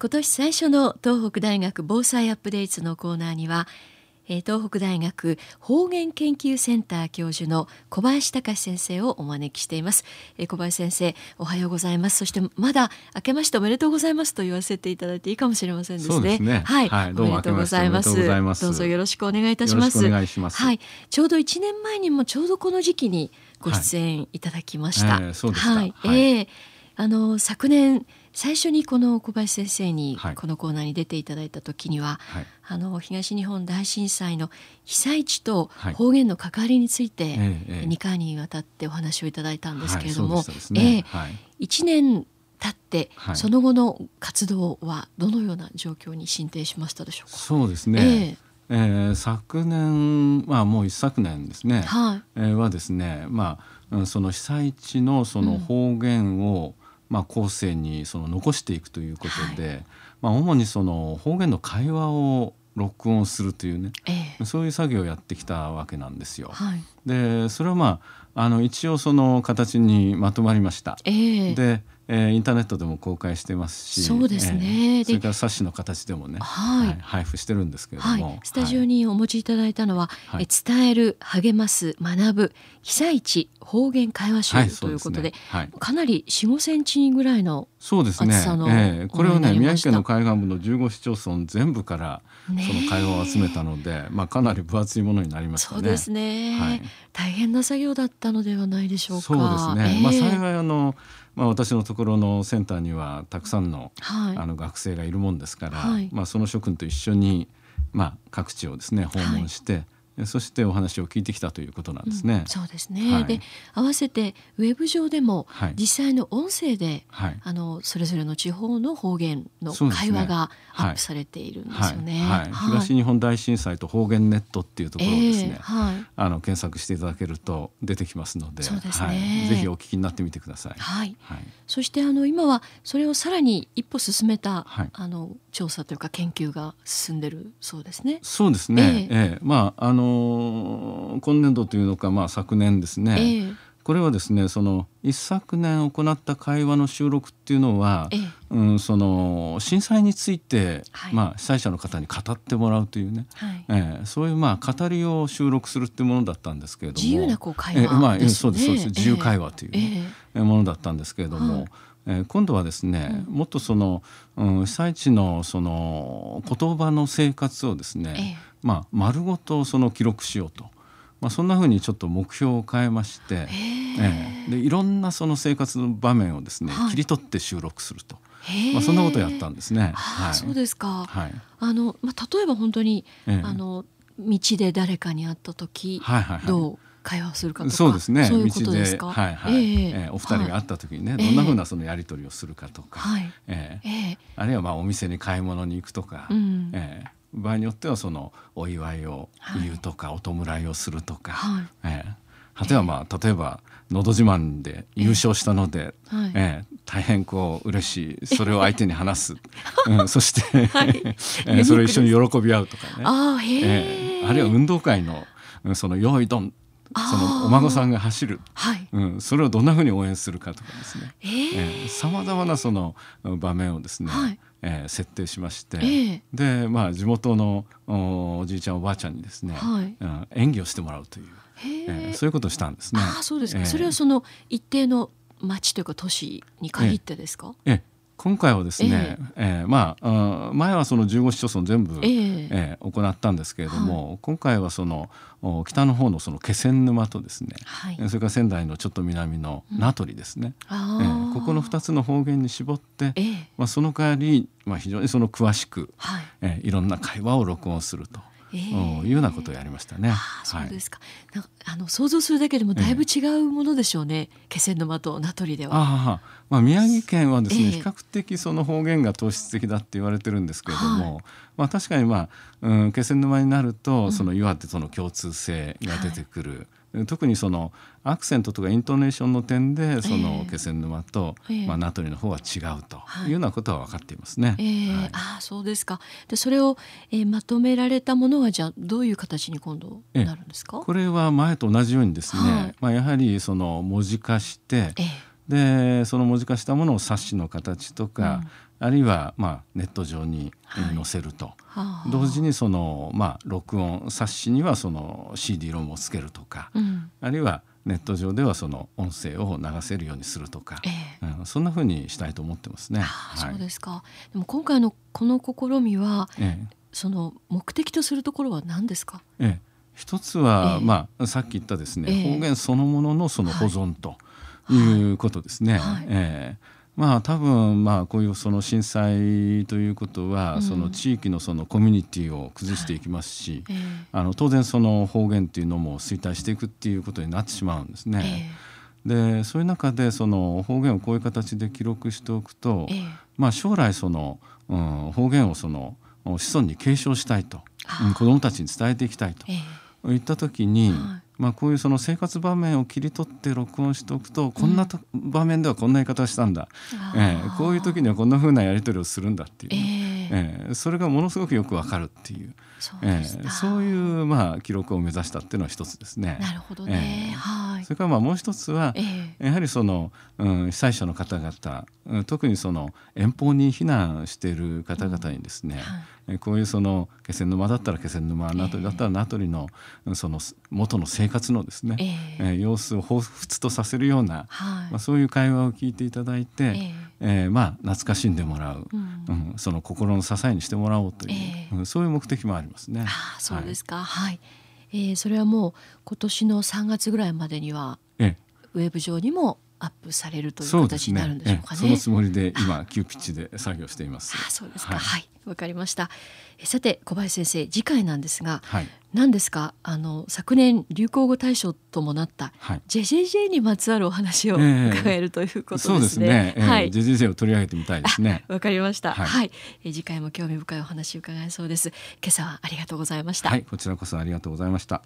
今年最初の東北大学防災アップデートのコーナーには東北大学方言研究センター教授の小林隆先生をお招きしています。小林先生おはようございます。そしてまだ明けましておめでとうございますと言わせていただいていいかもしれませんですね、ね、はい、はい、おめでとうございます。どうぞよろしくお願いいたします。はい。ちょうど1年前にもちょうどこの時期にご出演いただきました、はい、えー、はい、えー、あの昨年最初にこの小林先生にこのコーナーに出ていただいた時には、はい、あの東日本大震災の被災地と方言の関わりについて2回にわたってお話をいただいたんですけれども、1年経って、その後の活動はどのような状況に進展しましたでしょうか？そうですね、えー、えー、昨年、まあ、もう一昨年ですね、はい、えー、はですね、まあ、その被災地のその方言を、うんまあ、後世にその残していくということで、はい、まあ、主にその方言の会話を録音するというね、えー、そういう作業をやってきたわけなんですよ。はい、でそれはまああの一応その形にまとまりました。えー、でえー、インターネットでも公開してますしそうですね、えー、それから冊子の形でもね、はい、はい、配布してるんですけれども、はい、スタジオにお持ちいただいたのは、はい、伝える励ます学ぶ被災地方言会話集ということで,、はい、かなり4 5センチぐらいのそうですね、えー、これをね宮城県の海岸部の15市町村全部からその会話を集めたので、まあかなり分厚いものになりましたね。そうですね、はい、大変な作業だったのではないでしょうか。そうですね。えー、まあ幸いあのまあ、私のところのセンターにはたくさんの,、あの学生がいるもんですから、はい、まあ、その諸君と一緒に、まあ、各地をですね訪問して、そしてお話を聞いてきたということなんですね。うん、そうですね、はい、で合わせてウェブ上でも実際の音声で、はい、あのそれぞれの地方の方言の会話がアップされているんですよね。はい、東日本大震災と方言ネットっていうところをですね、えー、あの検索していただけると出てきますので、そうですね、ぜひお聞きになってみてください。はい。そしてあの今はそれをさらに一歩進めた、あの調査というか研究が進んでるそうですね。そうですね。えー、えー、まああの今年度というのか、まあ、昨年ですね、えー、これはですねその一昨年行った会話の収録っていうのは、えー、うん、その震災について、はい、まあ、被災者の方に語ってもらうというね、はい、えー、そういうまあ語りを収録するっていうものだったんですけれども。自由なこう会話、ね、えー、まあ、そうですそうです。自由会話という、ね、ものだったんですけれども。はい。えー、今度はですね、うん、もっとその、うん、被災地のその言葉の生活をですね、えまあ、丸ごとその記録しようと、まあ、そんなふうにちょっと目標を変えまして、えー、でいろんなその生活の場面をですね、はい、切り取って収録すると。まあ、そんなことをやったんですね。はい、そうですか。はい、あの、まあ、例えば本当に、えー、あの道で誰かに会った時、はいはいはい、どう会話するかとかそうですね。そういうことですか？はいはい、えー、えー、お二人が会った時にね、はい、どんなふうなそのやり取りをするかとか、はい。えー、えー、あるいはまあお店に買い物に行くとか、うん、えー、場合によってはそのお祝いを言うとか、はい、お弔いをするとか、はい。えー、果てはまあ例えば「のど自慢」で優勝したので、えー、えー、大変こう嬉しい。それを相手に話す、うん、そして、はい。えー、それを一緒に喜び合うとかね。あ,、えー、あるいは運動会のその「用意ドン」そのお孫さんが走る、はい。うん、それをどんなふうに応援するかとかですね。さまざまなその場面をですね、はい。えー、設定しまして、えー、で、まあ、地元のおじいちゃんおばあちゃんにですね、はい。うん、演技をしてもらうという、えー、そういうことをしたんですね。あそうですか、えー、それはその一定の町というか都市に限ってですか、えー、え今回はですね、えー、えー、まあ前はその15市町村全部、えー、えー、行ったんですけれども、はい、今回はその北の方のその気仙沼とですね、はい、それから仙台のちょっと南の名取ですね、うん、えー、ここの2つの方言に絞って、えー、まあ、その代わり、まあ、非常にその詳しく、はい。えー、いろんな会話を録音すると。えー、いうようなことをやりましたね。そうですか。はい、あの想像するだけでもだいぶ違うものでしょうね。気仙沼と名取では。あまあ宮城県はですね、えー、比較的その方言が糖質的だって言われてるんですけれども、はい、まあ確かにまあ、うん、気仙沼になるとその岩手との共通性が出てくる。はい特にそのアクセントとかイントネーションの点でその気仙沼と、えー、まあ、名取の方は違うとい。うようなことは分かっていますね。えーはい、あそうですか。でそれを、えー、まとめられたものはじゃあどういう形に今度なるんですか、これは前と同じようにですね、はい、まあ、やはりその文字化して、でその文字化したものを冊子の形とか、うん、あるいはまあネット上に載せると、はい、同時にそのまあ録音冊子にはその CD ロムをつけるとか、うん、あるいはネット上ではその音声を流せるようにするとか、えー、うん、そんなふうにしたいと思ってますね。はい、そうですか。でも今回のこの試みは、えー、その目的とするところは何ですか？えー、一つは、えー、まあさっき言ったですね、方言そのもののその保存と。いうことですね。はい、えーまあ多分まあこういうその震災ということは、その地域のそのコミュニティを崩していきますし、あの当然その方言っていうのも衰退していくっていうことになってしまうんですね。でそういう中でその方言をこういう形で記録しておくと、まあ将来その、うん、方言をその子孫に継承したいと、うん、子どもたちに伝えていきたいといった時に、まあ、こういうその生活場面を切り取って録音しておくとこんなと、場面ではこんな言い方したんだ、えー、こういう時にはこんなふうなやり取りをするんだっていう、えー、えー、それがものすごくよくわかるっていう。そうえー、そういうまあ記録を目指したっていうのは一つですね。なるほどね。えー、はい。それからまあもう一つは、えー、やはりその、うん、被災者の方々、うん、特にその遠方に避難している方々にですね、うんはい。こういうその気仙沼だったら気仙沼名取だったら名取のその元の生活のですね、えー、様子を彷彿とさせるような、はい、まあ、そういう会話を聞いていただいて、えー、えー、まあ、懐かしんでもらう、うん、うん、その心の支えにしてもらおうという、えー、そういう目的もありますね。あそうですか、はい、はい、えー、それはもう今年の3月ぐらいまでには、えー、ウェブ上にもアップされるという形になるんでしょうかね。そ、ね、のつもりで今急ピッチで作業しています。あそうですか。はい、わ、はい、かりました。さて小林先生次回なんですが、はい、何ですか？あの昨年流行語大賞ともなった、はい、JJJ にまつわるお話を伺えるということですね。そうですね。はい、JJJ を取り上げてみたいですね。わかりました。はい、はい、え次回も興味深いお話を伺えそうです。今朝はありがとうございました。はい、こちらこそありがとうございました。